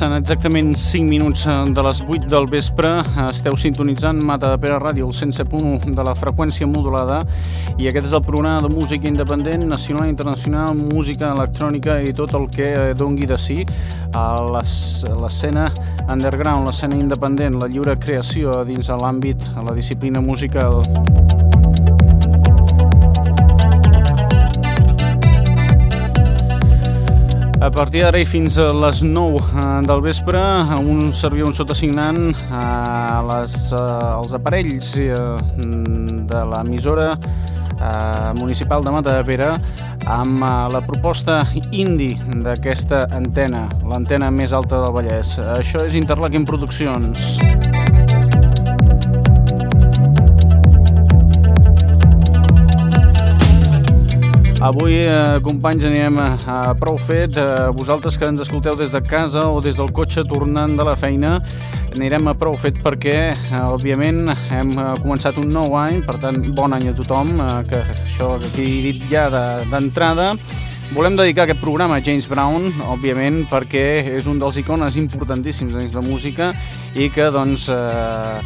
Passen exactament 5 minuts eh, de les 8 del vespre. Esteu sintonitzant Mata de Pere Ràdio, el 107.1 de la freqüència modulada. I aquest és el programa de música independent, nacional i internacional, música electrònica i tot el que dongui de si a l'escena underground, l'escena independent, la lliure creació dins l'àmbit, la disciplina musical. Partir d'ara i fins a les 9 eh, del vespre, un serviu un sotassignant a eh, les, eh, els aparells de l'emissora municipal de Mata de Pere amb la proposta indie d'aquesta antena, l'antena més alta del Vallès. Això és Interlaken Produccions. Música Avui, eh, companys, anirem a, a prou fet. Eh, vosaltres que ens escolteu des de casa o des del cotxe tornant de la feina, anirem a prou fet perquè, eh, òbviament, hem eh, començat un nou any, per tant, bon any a tothom, eh, que això que he dit ja d'entrada. De, Volem dedicar aquest programa a James Brown, òbviament, perquè és un dels icones importantíssims dins la música i que, doncs, eh,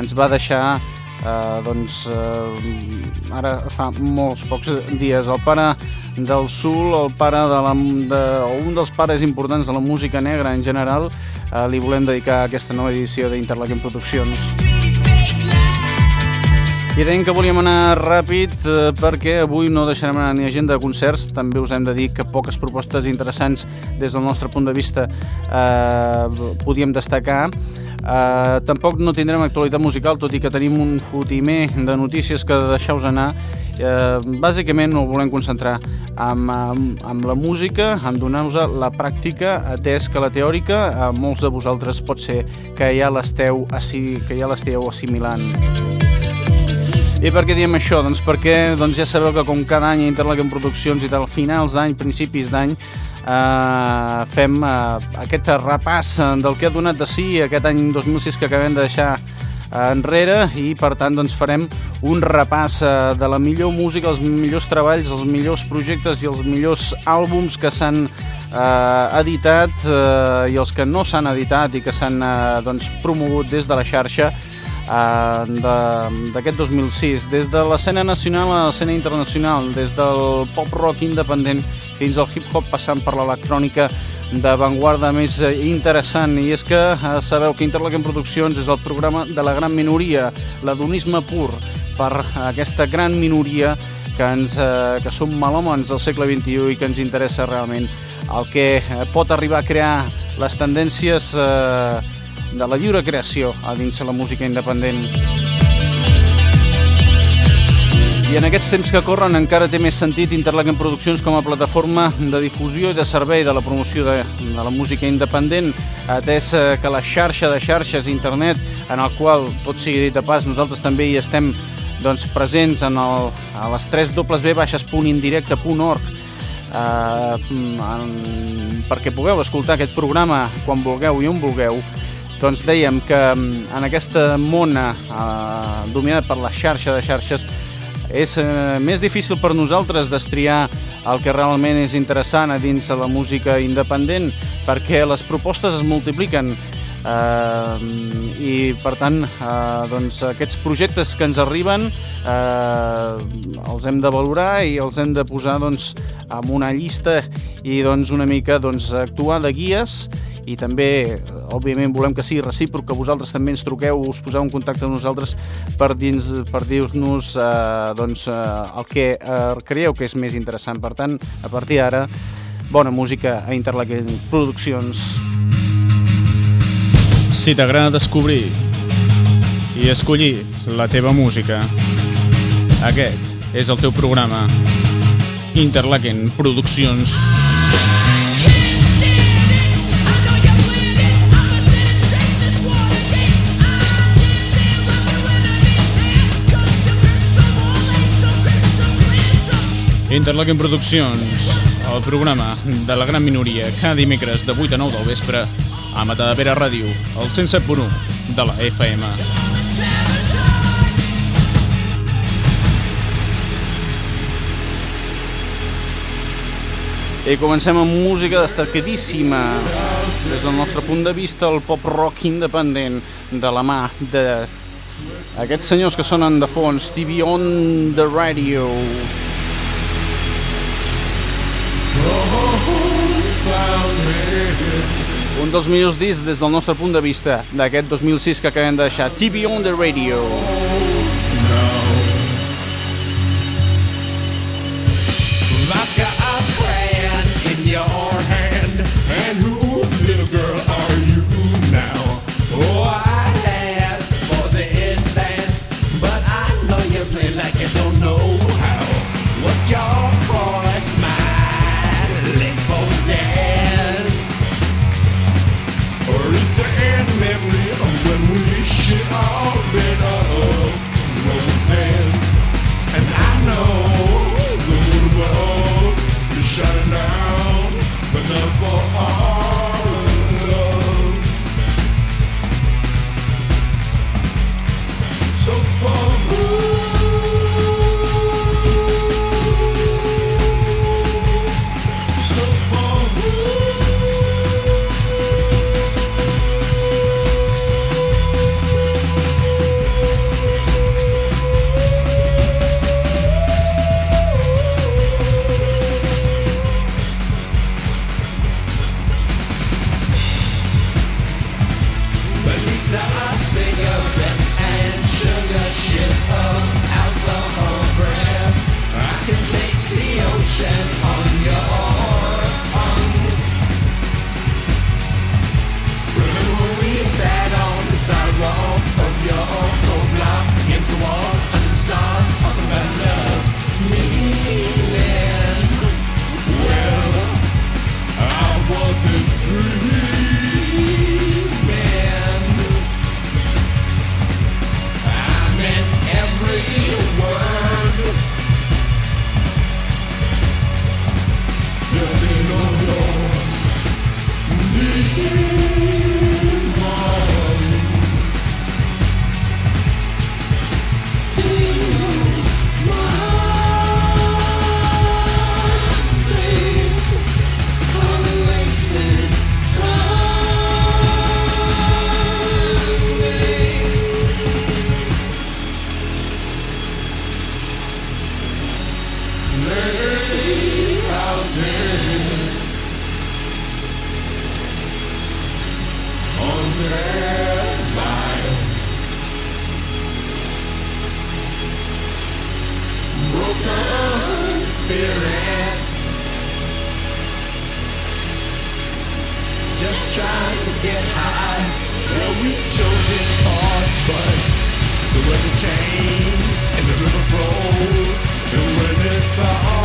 ens va deixar eh, doncs eh, ara fa molts pocs dies el pare del Sul, el pare de la, de, un dels pares importants de la música negra en general, eh, li volem dedicar aquesta nova edició d'Interlaken Produccions. I dèiem que volíem anar ràpid eh, perquè avui no deixarem anar ni agenda de concerts, també us hem de dir que poques propostes interessants des del nostre punt de vista eh, podíem destacar. Uh, tampoc no tindrem actualitat musical, tot i que tenim un fotimer de notícies que deixeu-vos anar. Uh, bàsicament ho volem concentrar amb, amb, amb la música, en donar-vos la pràctica, atès que la teòrica a molts de vosaltres pot ser que ja l'esteu que ja l'esteu assimilant. I per què diem això? Doncs perquè doncs ja sabeu que com cada any a Interlaken Produccions i tal, finals d'any, principis d'any, eh, fem eh, aquest repàs del que ha donat de si aquest any 2006 que acabem de deixar eh, enrere i per tant doncs, farem un repàs eh, de la millor música, els millors treballs, els millors projectes i els millors àlbums que s'han eh, editat eh, i els que no s'han editat i que s'han eh, doncs, promogut des de la xarxa d'aquest 2006, des de l'escena nacional a l'escena internacional, des del pop rock independent fins al hip-hop passant per l'electrònica d'avantguarda més interessant. I és que eh, sabeu que Interlaken Produccions és el programa de la gran minoria, l'adonisme pur per aquesta gran minoria que, ens, eh, que som malòmens del segle XXI i que ens interessa realment el que eh, pot arribar a crear les tendències eh, de la lliure creació a dins la música independent. I en aquests temps que corren encara té més sentit Interlaken Produccions com a plataforma de difusió i de servei de la promoció de, de la música independent, atès eh, que la xarxa de xarxes internet, en el qual, tot sigui dit de pas, nosaltres també hi estem doncs, presents en el, a les 3 www.indirecte.org eh, perquè pugueu escoltar aquest programa quan vulgueu i on vulgueu doncs dèiem que mm, en aquesta mona eh, dominada per la xarxa de xarxes és eh, més difícil per nosaltres destriar el que realment és interessant a dins la música independent perquè les propostes es multipliquen eh, i per tant eh, doncs aquests projectes que ens arriben eh, els hem de valorar i els hem de posar doncs, en una llista i doncs, una mica doncs, actuar de guies i també, òbviament, volem que sigui recíproc, que vosaltres també ens truqueu, us poseu en contacte amb nosaltres per, dins, per dir-nos eh, doncs, eh, el que eh, creieu que és més interessant. Per tant, a partir d'ara, bona música a Interlaken Produccions. Si t'agrada descobrir i escollir la teva música. Aquest és el teu programa. Interlaken Produccions. Interlaken Produccions, el programa de la gran minoria, cada dimecres de 8 a 9 del vespre a Matadavera Ràdio, el 107.1 de la FM. I comencem amb música destacadíssima des del nostre punt de vista el pop rock independent de la mà de aquests senyors que sonen de fons TV on the radio Un dels millors discs des del nostre punt de vista d'aquest 2006 que acabem de deixar, TV on the Radio. long been a and I know the world is shutting down, but not for love. So far. Change, and the river flows. And when it thaws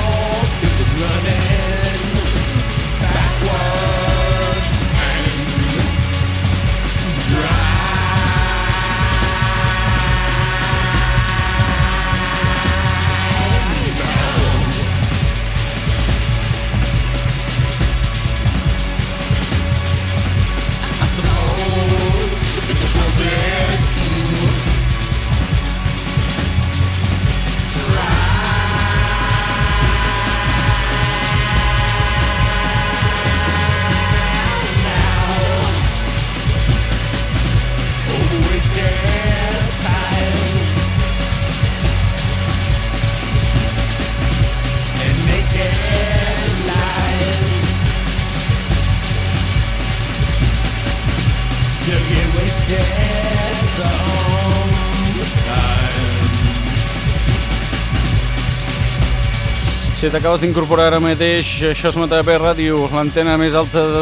t'acabes d'incorporar ara mateix, això és Matapé Ràdio, l'antena més alta de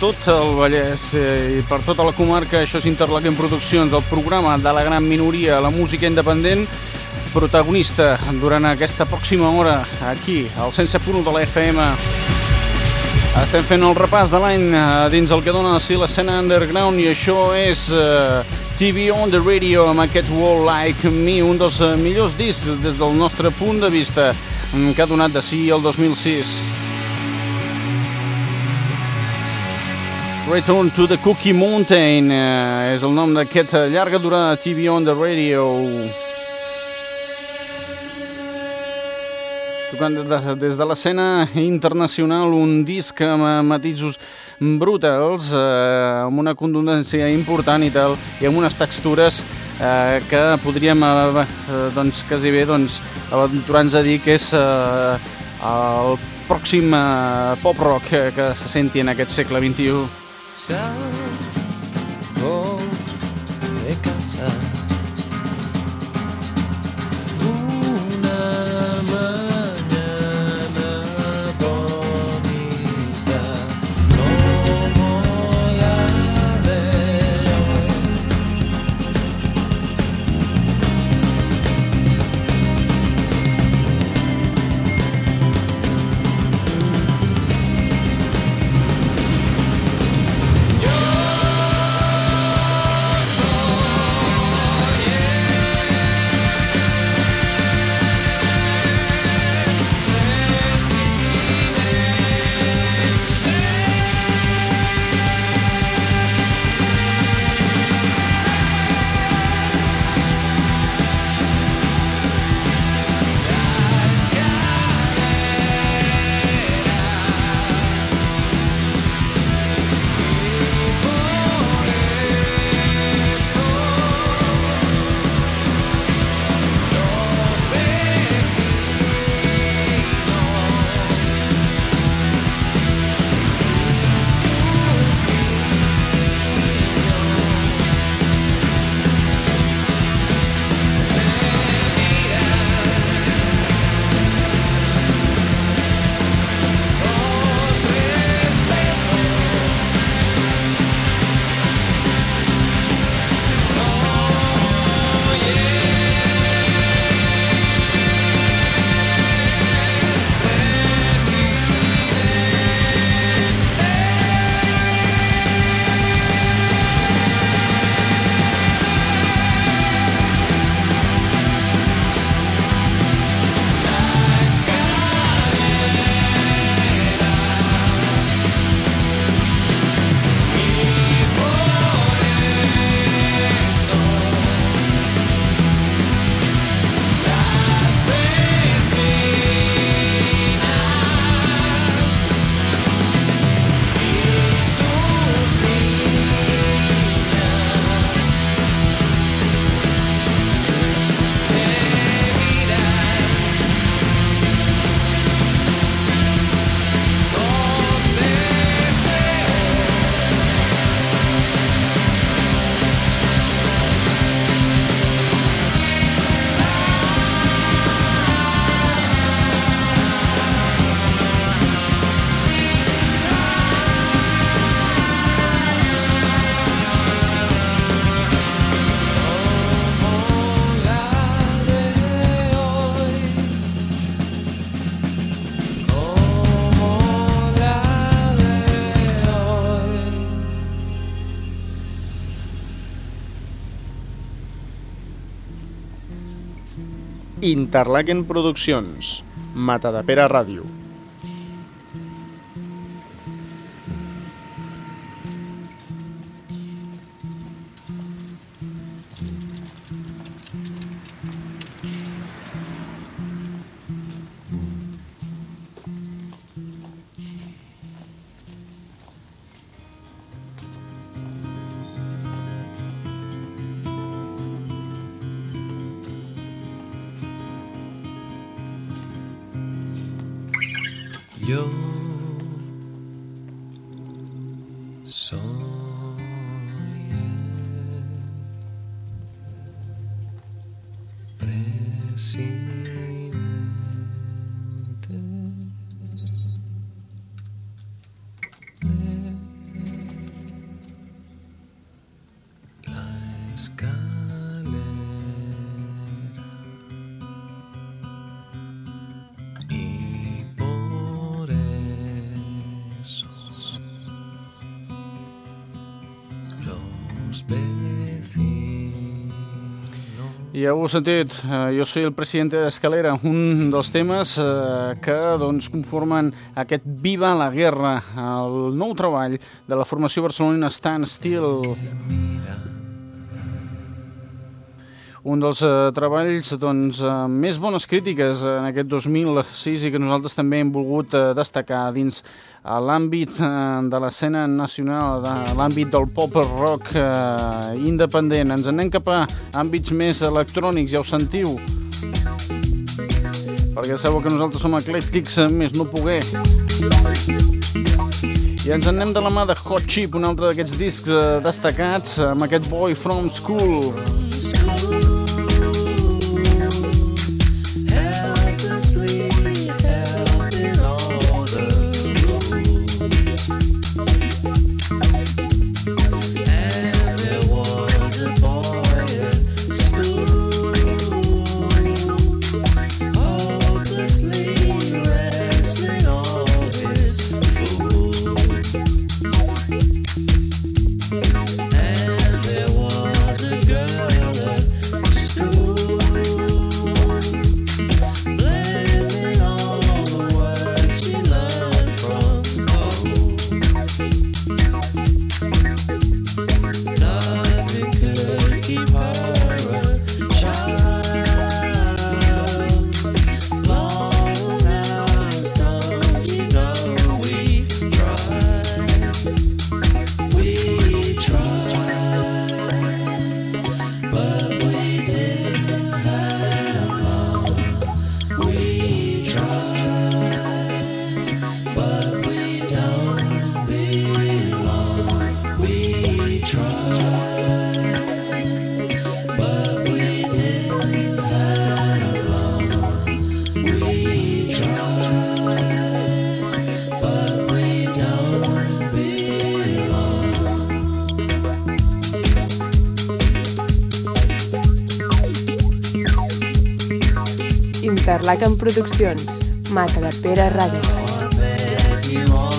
tot el Vallès eh, i per tota la comarca. Això és Interlaken Produccions, el programa de la gran minoria, la música independent, protagonista durant aquesta pròxima hora aquí, al 107.1 de la FM. Estem fent el repàs de l'any eh, dins el que dona sí l'escena underground i això és uh, TV on the Radio amb aquest Wall Like Me, un dels uh, millors discs des del nostre punt de vista que ha donat de sí el 2006. Return to the Cookie Mountain eh, és el nom d'aquesta llarga durada TV on the Radio. Tocant de, des de l'escena internacional un disc amb matisos brutals, eh, amb una contundència important i tal, i amb unes textures eh, que podríem eh, doncs, quasi bé doncs, aventurar-nos a dir que és eh, el pròxim eh, pop rock que, se senti en aquest segle XXI. salgo Interlaken Produccions, Matadepera Ràdio. Heu sentit, eh, jo soy el presidente de Escalera, un dels temes eh, que doncs, conformen aquest Viva la Guerra, el nou treball de la formació barcelonina Stand Still. Un dels eh, treballs doncs, eh, més bones crítiques en aquest 2006 i que nosaltres també hem volgut eh, destacar dins a l'àmbit eh, de l'escena nacional, de l'àmbit del pop rock eh, independent. Ens anem cap a àmbits més electrònics, ja ho sentiu. Perquè sabeu que nosaltres som eclèctics, eh, més no poder. I ens en anem de la mà de Hot Chip, un altre d'aquests discs eh, destacats, amb aquest Boy From School. Interlaken Produccions, Mata de Pere Ràdio.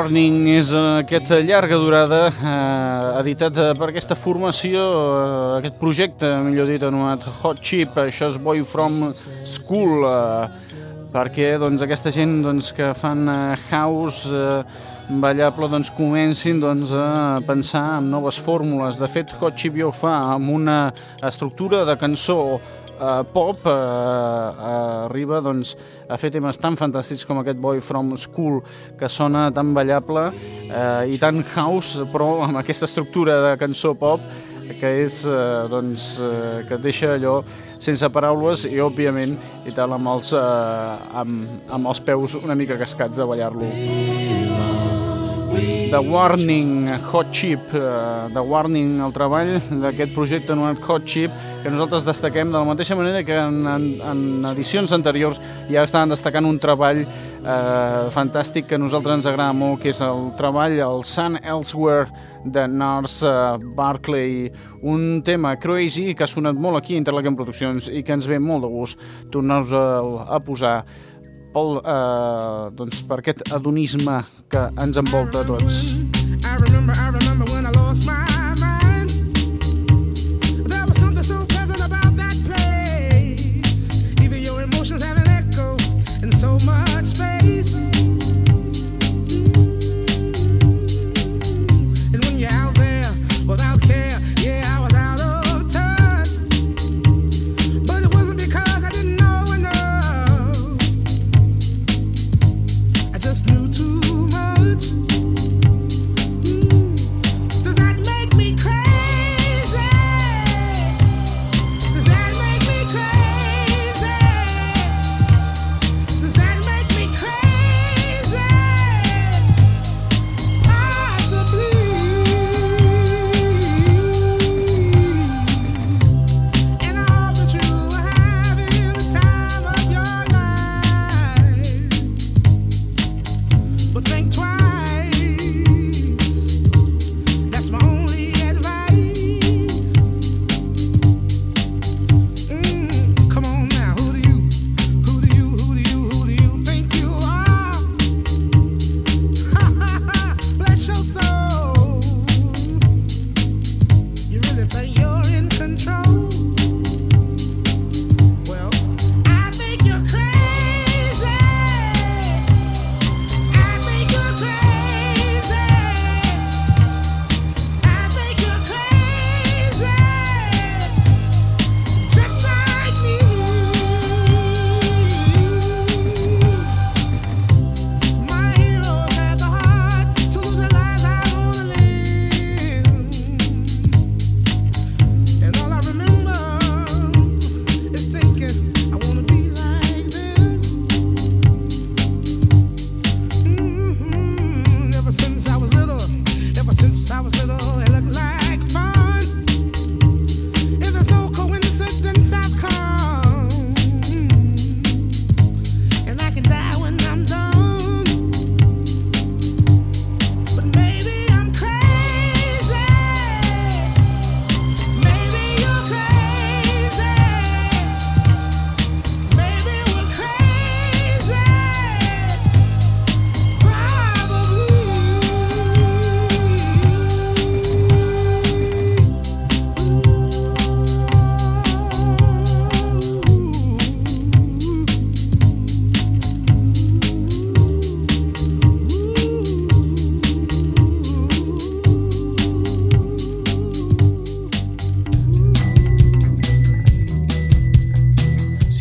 The Warning és aquesta llarga durada eh, editat eh, per aquesta formació, eh, aquest projecte, millor dit, anomenat Hot Chip, això és Boy From School, eh, perquè doncs, aquesta gent doncs, que fan eh, house eh, ballable doncs, comencin doncs, a pensar en noves fórmules. De fet, Hot Chip ja ho fa amb una estructura de cançó eh, pop eh, eh, arriba doncs, a fer temes tan fantàstics com aquest Boy From School que sona tan ballable eh, i tan house però amb aquesta estructura de cançó pop que és, eh, doncs, eh, que et deixa allò sense paraules i, òbviament, i tal, amb els, eh, amb, amb els peus una mica cascats de ballar-lo. The Warning Hot Chip, uh, The Warning, el treball d'aquest projecte anomenat Hot Chip, que nosaltres destaquem de la mateixa manera que en, en, en edicions anteriors ja estaven destacant un treball eh, fantàstic que a nosaltres ens agrada molt, que és el treball, el Sun Elsewhere, de Nars uh, Barclay, un tema crazy que ha sonat molt aquí a Interlaken Produccions i que ens ve molt de gust tornar-nos a, a posar pel, eh, doncs, per aquest adonisme que ens envolta a tots. I remember, I remember when I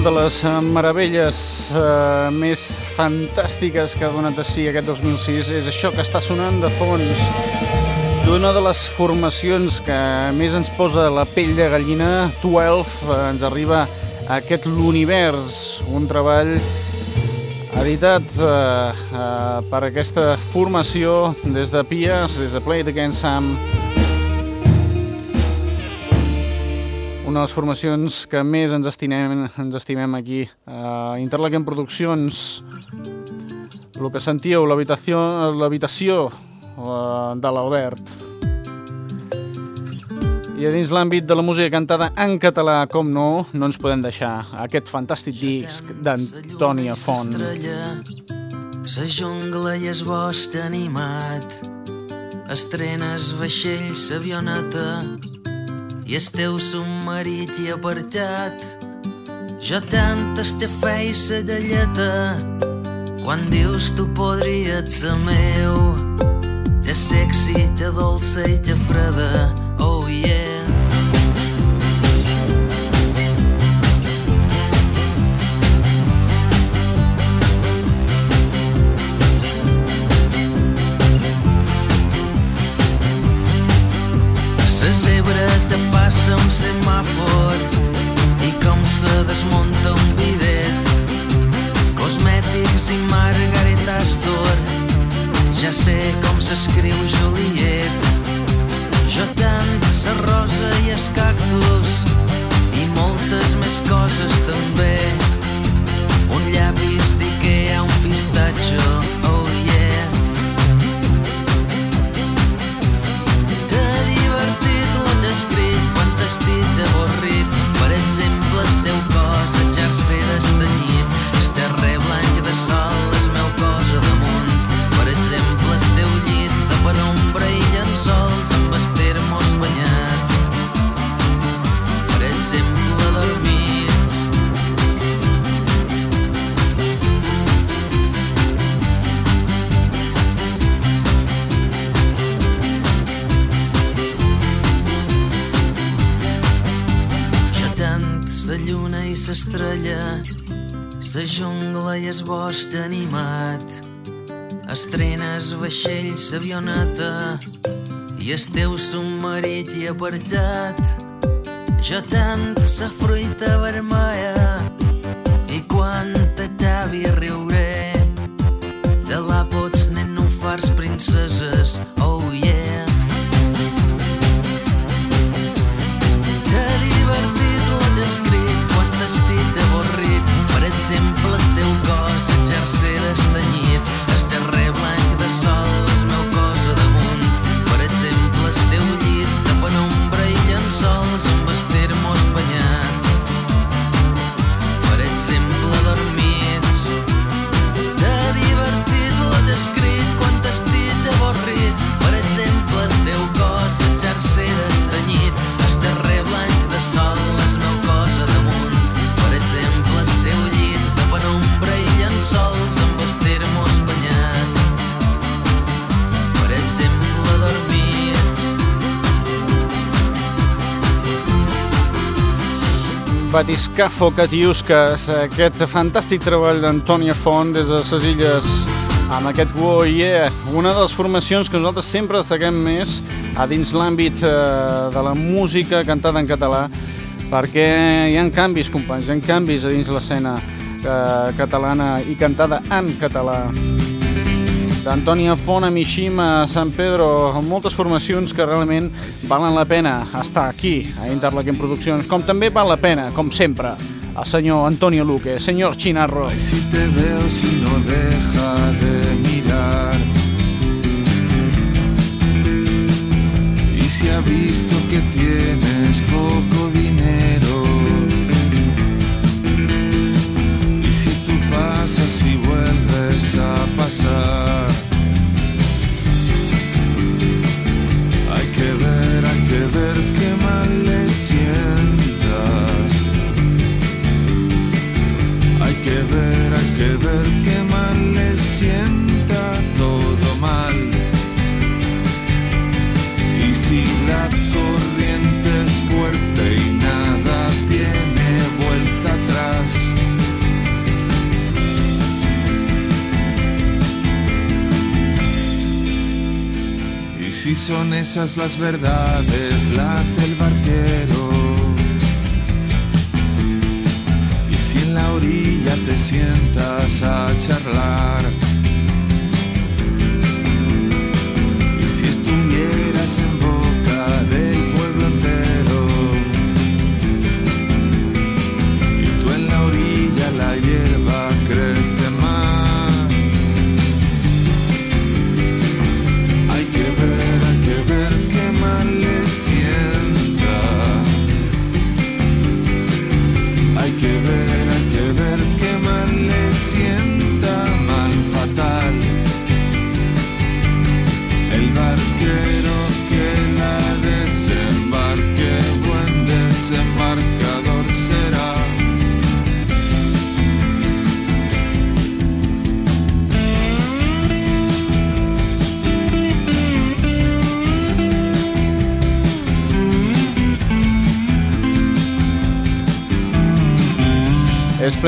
De les eh, meravelles eh, més fantàstiques que ha donat a si aquest 2006 és això que està sonant de fons. D'una de les formacions que més ens posa la pell de gallina 12 eh, ens arriba a aquest l'univers un treball editat eh, eh, per aquesta formació des de Pies, des de Play It Again Sam una de les formacions que més ens estimem, ens estimem aquí a Interlaken Produccions. El que sentíeu, l'habitació eh, de l'Albert. I a dins l'àmbit de la música cantada en català, com no, no ens podem deixar aquest fantàstic disc d'Antònia Font. Sa jungla i es bosc animat. Estrenes vaixells, avioneta i el teu submarit i apartat. Jo tant estefei sa galleta quan dius tu podries ser meu. Te sexy, te dolça i te freda, oh yeah. Jungla i es bosc animat, estrenes vaixells, avioneta i el teu submarit i apartat. Jo tant sa fruita vermella i quan t'atavi riuré Batiscafo Catiusques, aquest fantàstic treball d'Antònia Font des de les illes amb aquest Wow Yeah, una de les formacions que nosaltres sempre destaquem més a dins l'àmbit eh, de la música cantada en català perquè hi ha canvis, companys, hi ha canvis a dins l'escena eh, catalana i cantada en català d'Antònia Font a Mishima, a Sant Pedro, moltes formacions que realment valen la pena estar aquí a Interlaken Produccions, com també val la pena, com sempre, el senyor Antonio Luque, senyor Chinarro. Si te veo, si no deja de mirar. Y si ha visto que tienes poco pasas y vuelves a pasar. Hay que ver, hay que ver qué mal le sientas. Hay que ver, hay que ver qué mal le si son esas las verdades, las del barquero. Y si en la orilla te sientas a charlar. Y si estuvieras en boca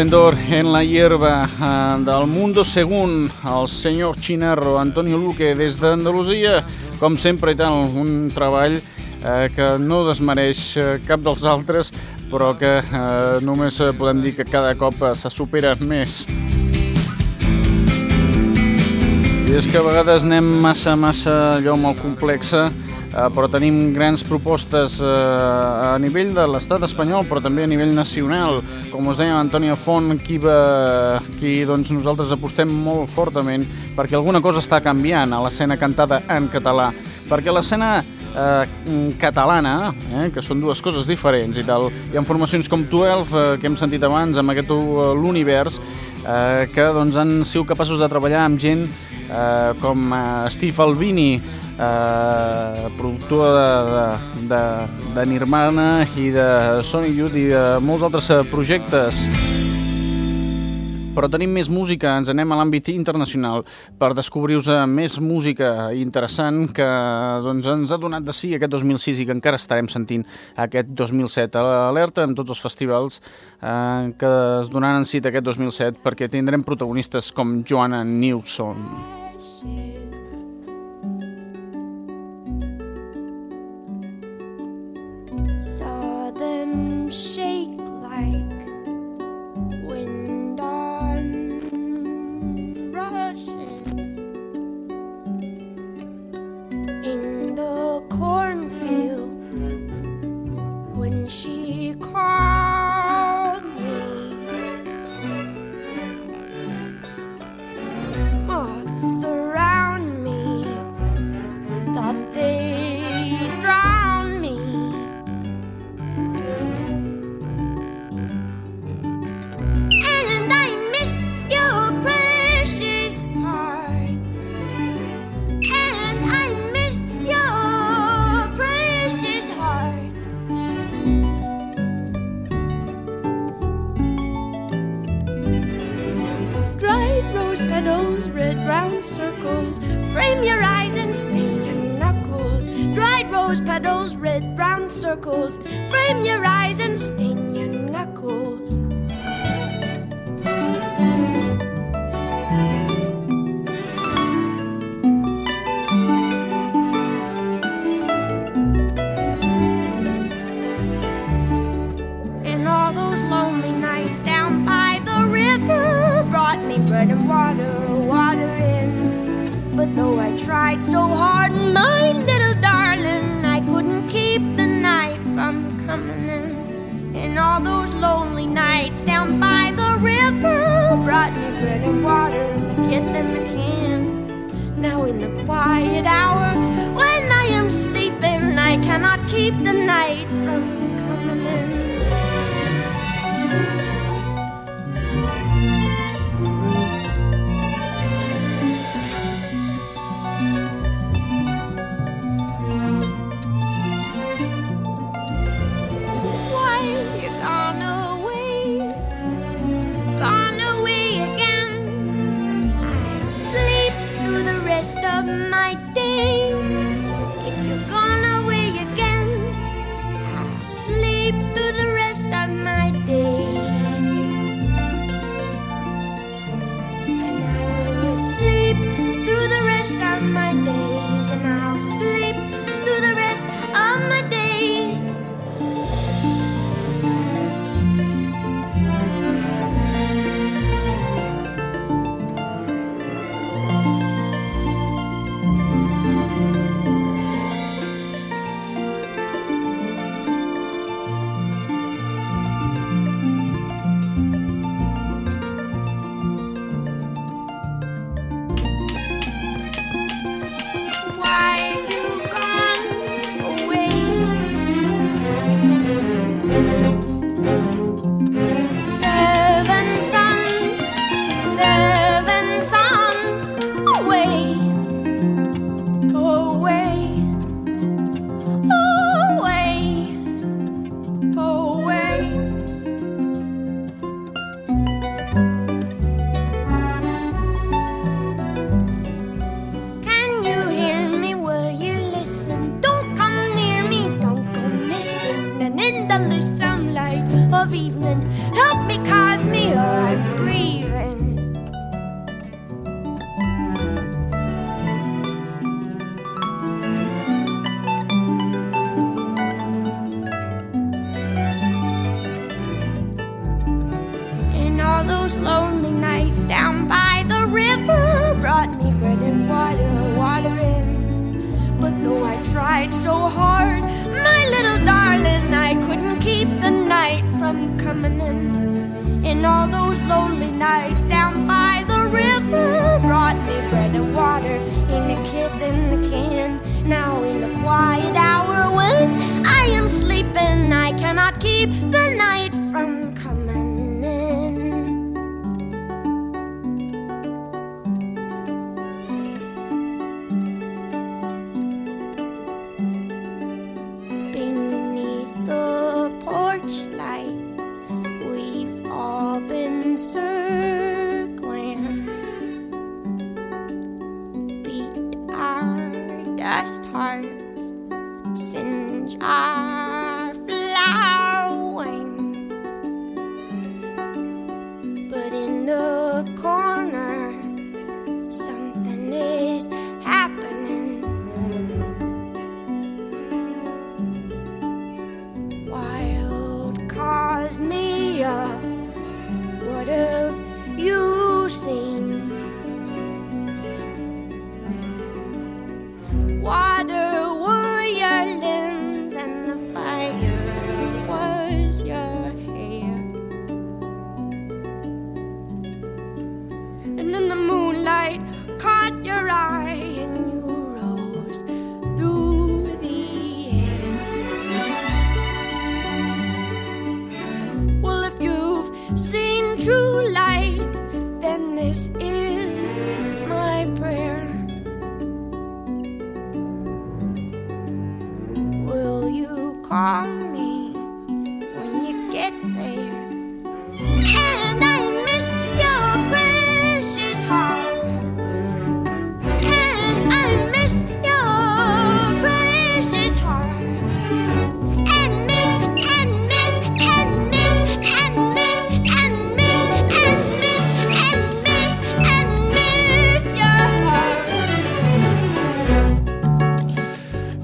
Esplendor en la hierba eh, del Mundo Según, el senyor Chinarro, Antonio Luque, des d'Andalusia, com sempre i tal, un treball eh, que no desmereix eh, cap dels altres, però que eh, només podem dir que cada cop eh, se supera més. I és que a vegades anem massa, massa allò molt complexa, però tenim grans propostes eh, a nivell de l'estat espanyol, però també a nivell nacional. Com us deia Antònia Font, qui, va, qui doncs nosaltres apostem molt fortament perquè alguna cosa està canviant a l'escena cantada en català. Perquè l'escena eh, catalana, eh, que són dues coses diferents i tal. Hi ha formacions com 12, eh, que hem sentit abans, amb aquest uh, l'univers, eh, que doncs, han sigut capaços de treballar amb gent eh, com eh, Steve Albini, eh, productor de, de, de, de Nirvana i de Sony Youth i de molts altres eh, projectes. Però tenim més música, ens anem a l'àmbit internacional per descobrir-vos més música interessant que doncs, ens ha donat de sí aquest 2006 i que encara estarem sentint aquest 2007. Alerta en tots els festivals eh, que es donaran cita aquest 2007 perquè tindrem protagonistes com Joanna Newson. Saw tried so hard, in my little darling, I couldn't keep the night from coming in. And all those lonely nights down by the river brought me bread and water, and a kiss in the can. Now in the quiet hour, when I am sleeping, I cannot keep the night from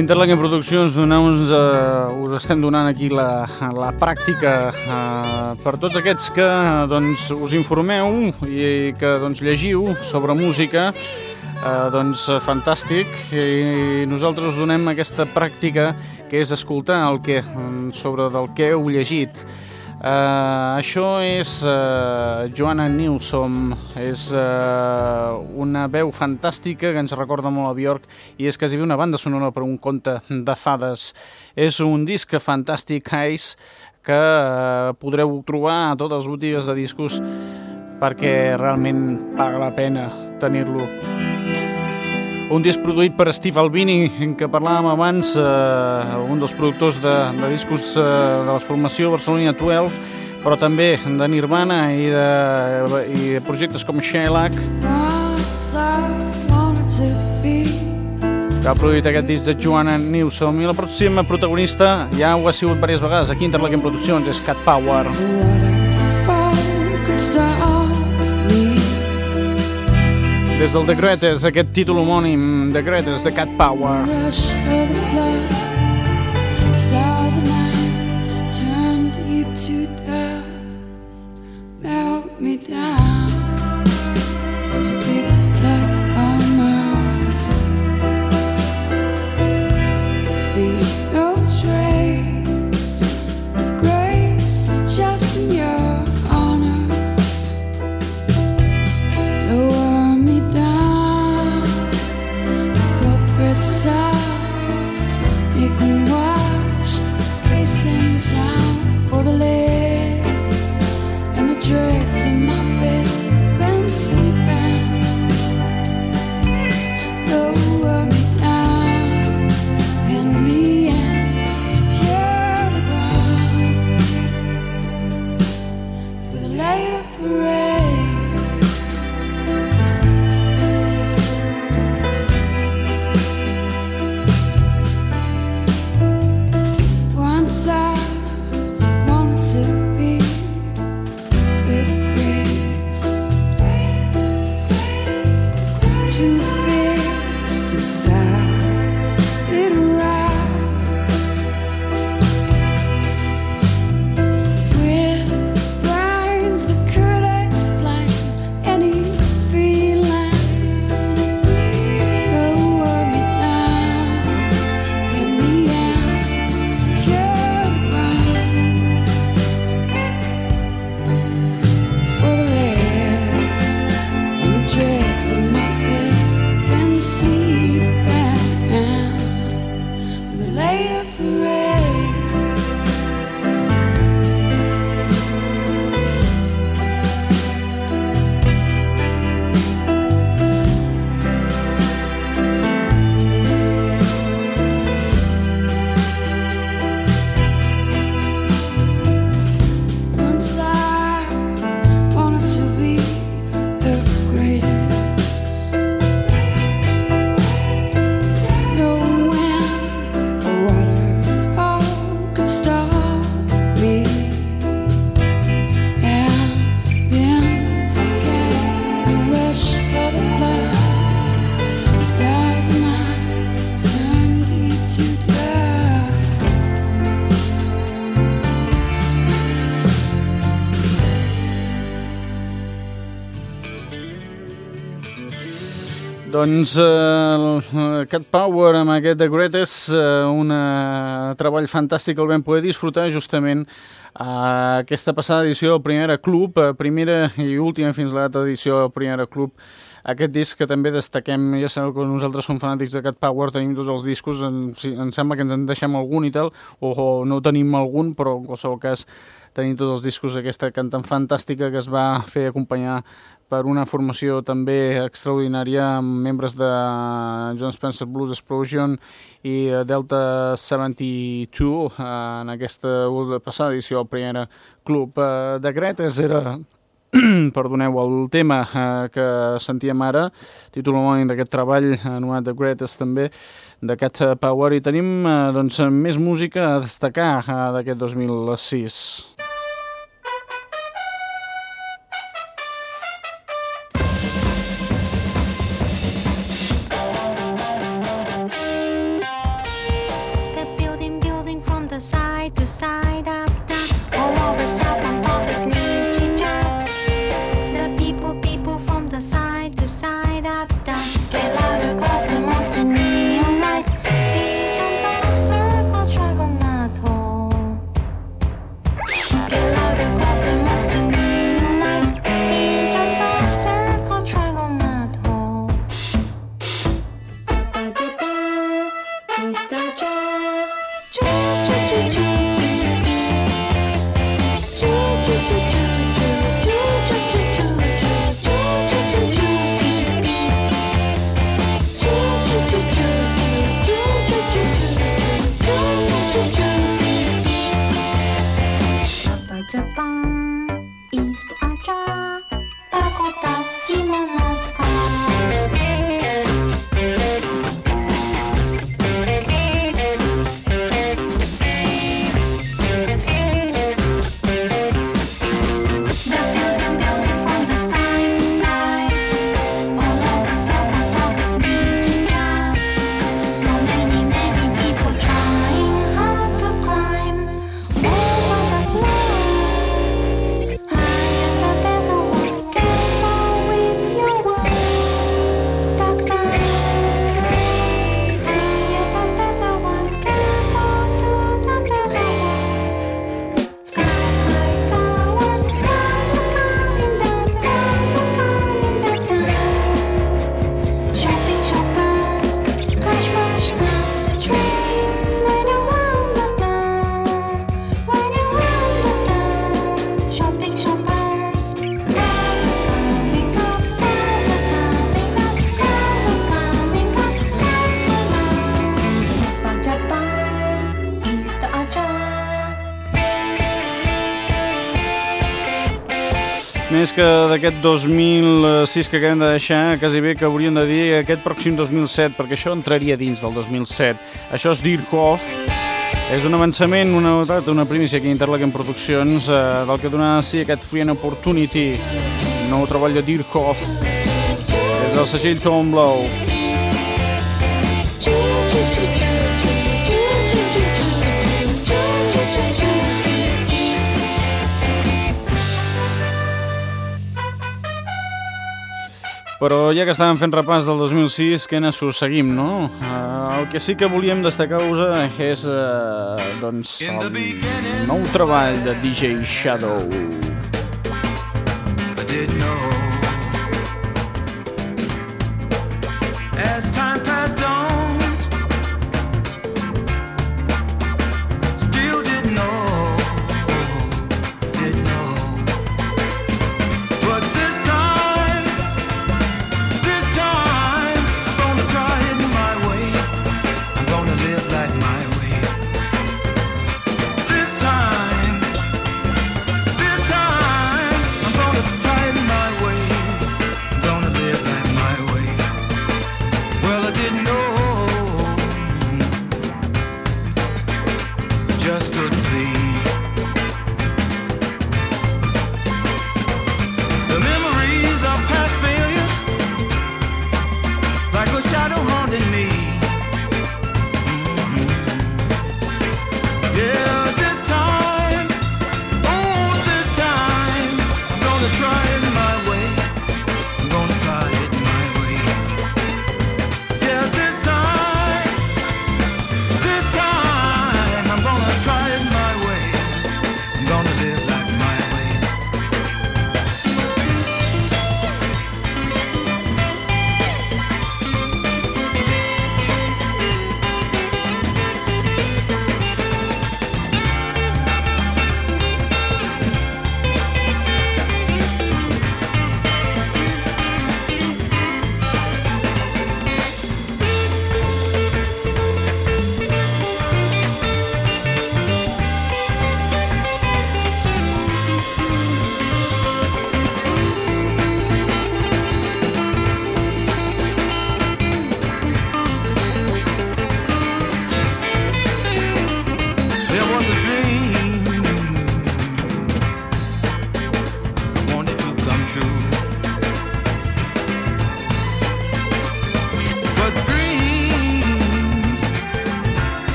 Interlaken Produccions, donar-nos, eh, us estem donant aquí la, la pràctica eh, per tots aquests que doncs, us informeu i que doncs, llegiu sobre música, eh, doncs eh, fantàstic i nosaltres us donem aquesta pràctica que és escoltar el que, mm, sobre del que heu llegit. Uh, això és uh, Joanna Newsom, és uh, una veu fantàstica que ens recorda molt a Björk i és quasi una banda sonora per un conte de fades. És un disc fantàstic, Ice, que uh, podreu trobar a totes les botigues de discos perquè realment paga la pena tenir-lo. Un disc produït per Steve Albini, que parlàvem abans, eh, un dels productors de, de discos eh, de la formació Barcelona 12, però també de Nirvana i de, i de projectes com Shellac, que ha produït aquest disc de Joanna Newsom. I la pròxima protagonista ja ho ha sigut diverses vegades aquí a Interlaken Produccions, és Cat Power. Des del The Greatest, aquest títol homònim, The Greatest, de Cat Power. rush. Doncs uh, Cat Power amb aquest The Greatest, uh, un uh, treball fantàstic que el vam poder disfrutar justament aquesta passada edició del Primera Club, uh, primera i última fins a la data edició del Primera Club, aquest disc que també destaquem, ja sabeu que nosaltres som fanàtics de Cat Power, tenim tots els discos, en, sí, em sembla que ens en deixem algun i tal, o, o no tenim algun, però en qualsevol cas tenim tots els discos d'aquesta cantant fantàstica que es va fer acompanyar per una formació també extraordinària amb membres de John Spencer Blues Explosion i eh, Delta 72 eh, en aquesta passada edició del primer club eh, de Gretes era perdoneu, el tema que sentíem ara, títol homònim d'aquest treball anomenat The Greatest també, d'aquest Power, i tenim doncs, més música a destacar d'aquest 2006. D'aquest 2006 que acabem de deixar, quasi bé que hauríem de dir aquest pròxim 2007, perquè això entraria dins del 2007. Això és Dirkhoff, és un avançament, una novetat, una primícia aquí a Interlaken Produccions, eh, del que donarà sí aquest Free and Opportunity, nou treball de Dirkhoff, des del segell Tom Blow. Però ja que estàvem fent repàs del 2006, què n'asso seguim, no? Uh, el que sí que volíem destacar-vos és uh, doncs, el nou treball de DJ Shadow. I didn't know.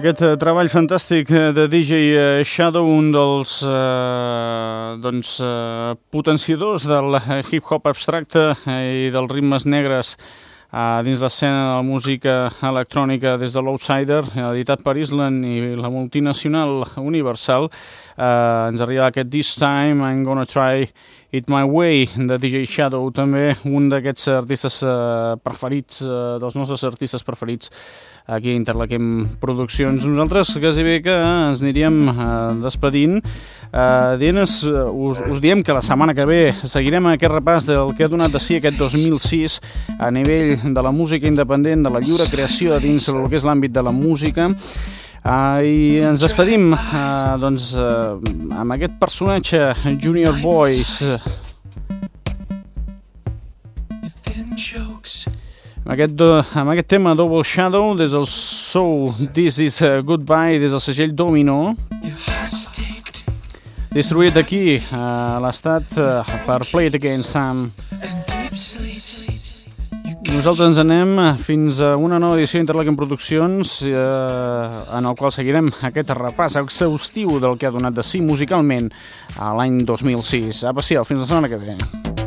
Aquest eh, treball fantàstic eh, de DJ eh, Shadow, un dels eh, doncs, eh, potenciadors del eh, hip-hop abstracte i dels ritmes negres eh, dins l'escena de la música electrònica des de l'Outsider, editat per Island i la multinacional Universal, eh, ens arriba aquest This Time I'm Gonna Try It My Way de DJ Shadow, també un d'aquests artistes eh, preferits, eh, dels nostres artistes preferits aquí a Interlaquem Produccions. Nosaltres quasi bé que ens aniríem eh, despedint. Eh, dient, us, us diem que la setmana que ve seguirem aquest repàs del que ha donat de si aquest 2006 a nivell de la música independent, de la lliure creació dins el que és l'àmbit de la música. Uh, I ens despedim uh, doncs, uh, amb aquest personatge Junior Boys amb aquest, amb aquest tema Double Shadow des del Soul This is a Goodbye des del segell Domino distribuït aquí a l'estat uh, per Play It Again Sam nosaltres ens anem fins a una nova edició d'Interlaken Produccions eh, en el qual seguirem aquest repàs exhaustiu del que ha donat de si musicalment a l'any 2006. Apa, sí, fins la setmana que ve.